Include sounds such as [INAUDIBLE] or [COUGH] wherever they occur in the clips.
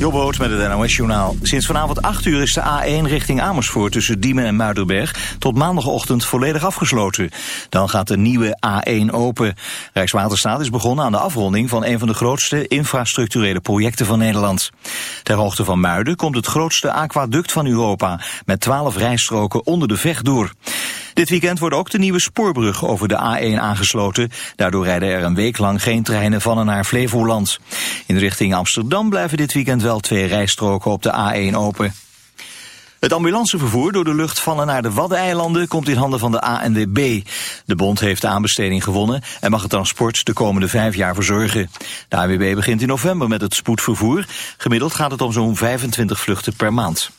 Jobboot met het NOS-journaal. Sinds vanavond 8 uur is de A1 richting Amersfoort tussen Diemen en Muiderberg tot maandagochtend volledig afgesloten. Dan gaat de nieuwe A1 open. Rijkswaterstaat is begonnen aan de afronding van een van de grootste infrastructurele projecten van Nederland. Ter hoogte van Muiden komt het grootste aquaduct van Europa met 12 rijstroken onder de vecht door. Dit weekend wordt ook de nieuwe spoorbrug over de A1 aangesloten. Daardoor rijden er een week lang geen treinen van en naar Flevoland. In richting Amsterdam blijven dit weekend wel twee rijstroken op de A1 open. Het ambulancevervoer door de lucht van en naar de Waddeneilanden komt in handen van de ANWB. De bond heeft de aanbesteding gewonnen en mag het transport de komende vijf jaar verzorgen. De ANWB begint in november met het spoedvervoer. Gemiddeld gaat het om zo'n 25 vluchten per maand.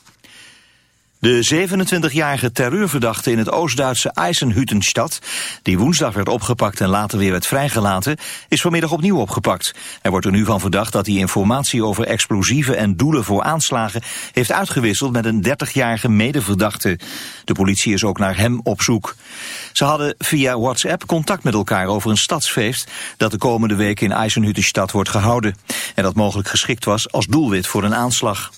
De 27-jarige terreurverdachte in het Oost-Duitse Eisenhüttenstadt, die woensdag werd opgepakt en later weer werd vrijgelaten, is vanmiddag opnieuw opgepakt. Er wordt er nu van verdacht dat hij informatie over explosieven en doelen voor aanslagen heeft uitgewisseld met een 30-jarige medeverdachte. De politie is ook naar hem op zoek. Ze hadden via WhatsApp contact met elkaar over een stadsfeest dat de komende week in Eisenhüttenstadt wordt gehouden. En dat mogelijk geschikt was als doelwit voor een aanslag.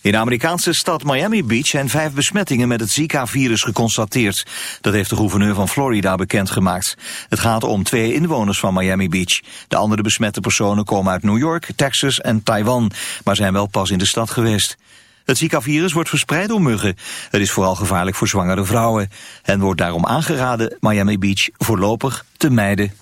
In de Amerikaanse stad Miami Beach zijn vijf besmettingen met het Zika-virus geconstateerd. Dat heeft de gouverneur van Florida bekendgemaakt. Het gaat om twee inwoners van Miami Beach. De andere besmette personen komen uit New York, Texas en Taiwan, maar zijn wel pas in de stad geweest. Het Zika-virus wordt verspreid door muggen. Het is vooral gevaarlijk voor zwangere vrouwen. En wordt daarom aangeraden Miami Beach voorlopig te mijden.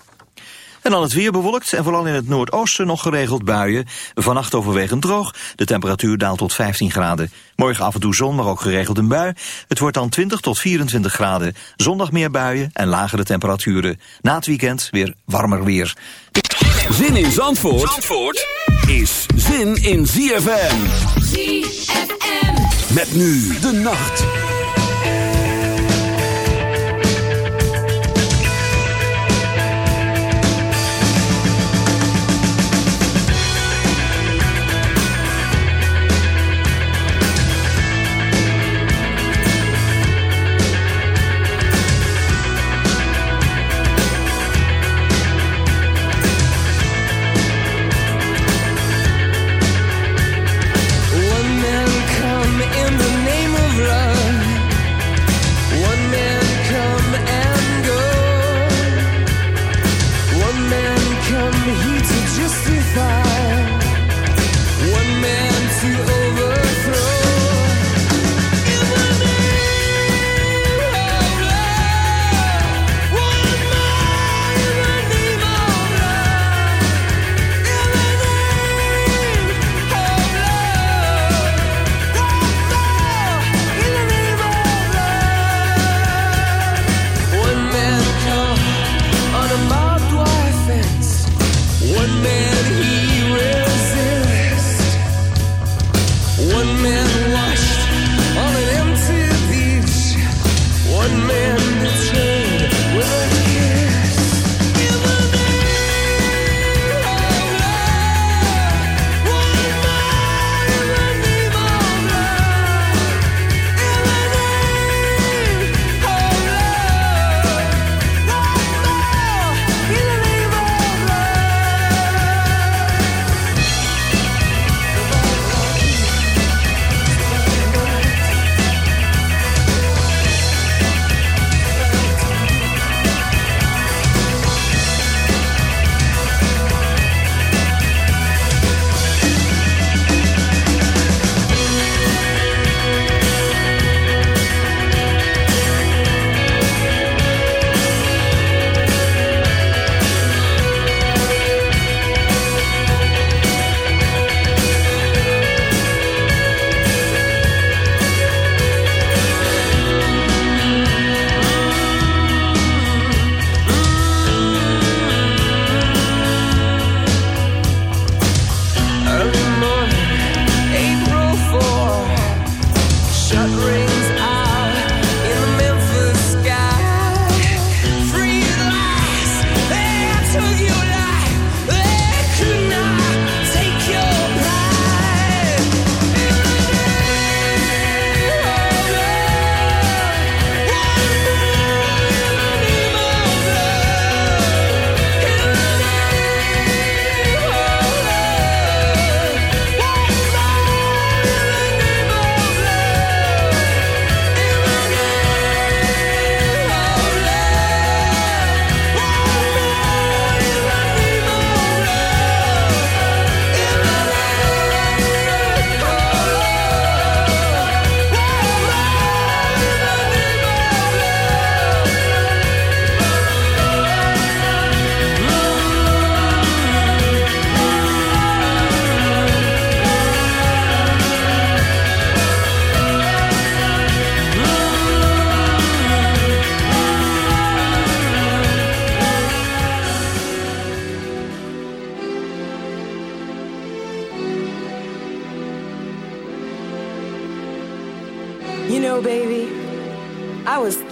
En dan het weer bewolkt en vooral in het noordoosten nog geregeld buien. Vannacht overwegend droog. De temperatuur daalt tot 15 graden. Morgen af en toe zon, maar ook geregeld een bui. Het wordt dan 20 tot 24 graden. Zondag meer buien en lagere temperaturen. Na het weekend weer warmer weer. Zin in Zandvoort, Zandvoort is zin in ZFM. ZFM. Met nu de nacht.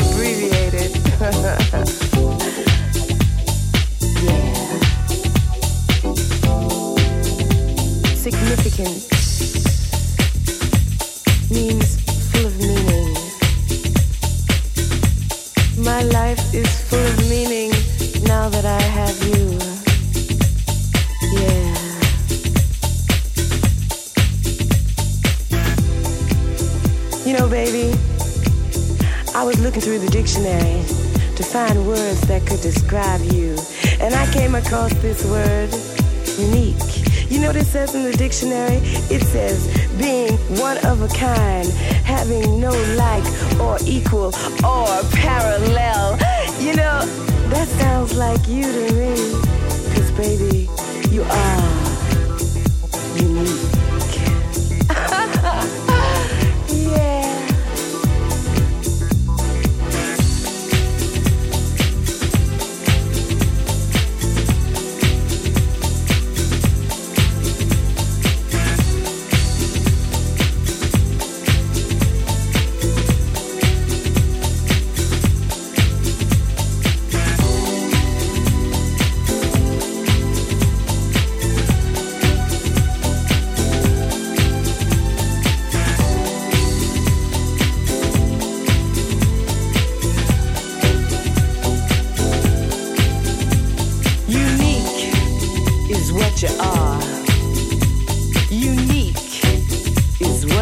abbreviated. [LAUGHS]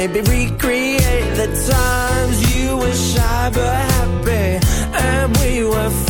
Maybe recreate the times you were shy but happy, and we were.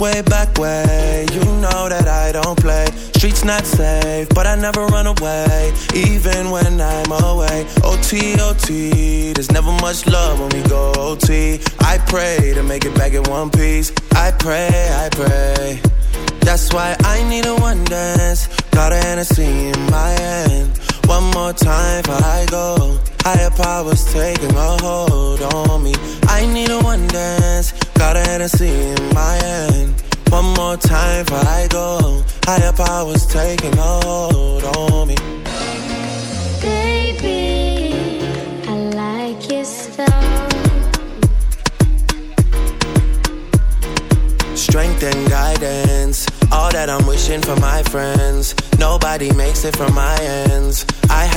way